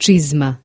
cisma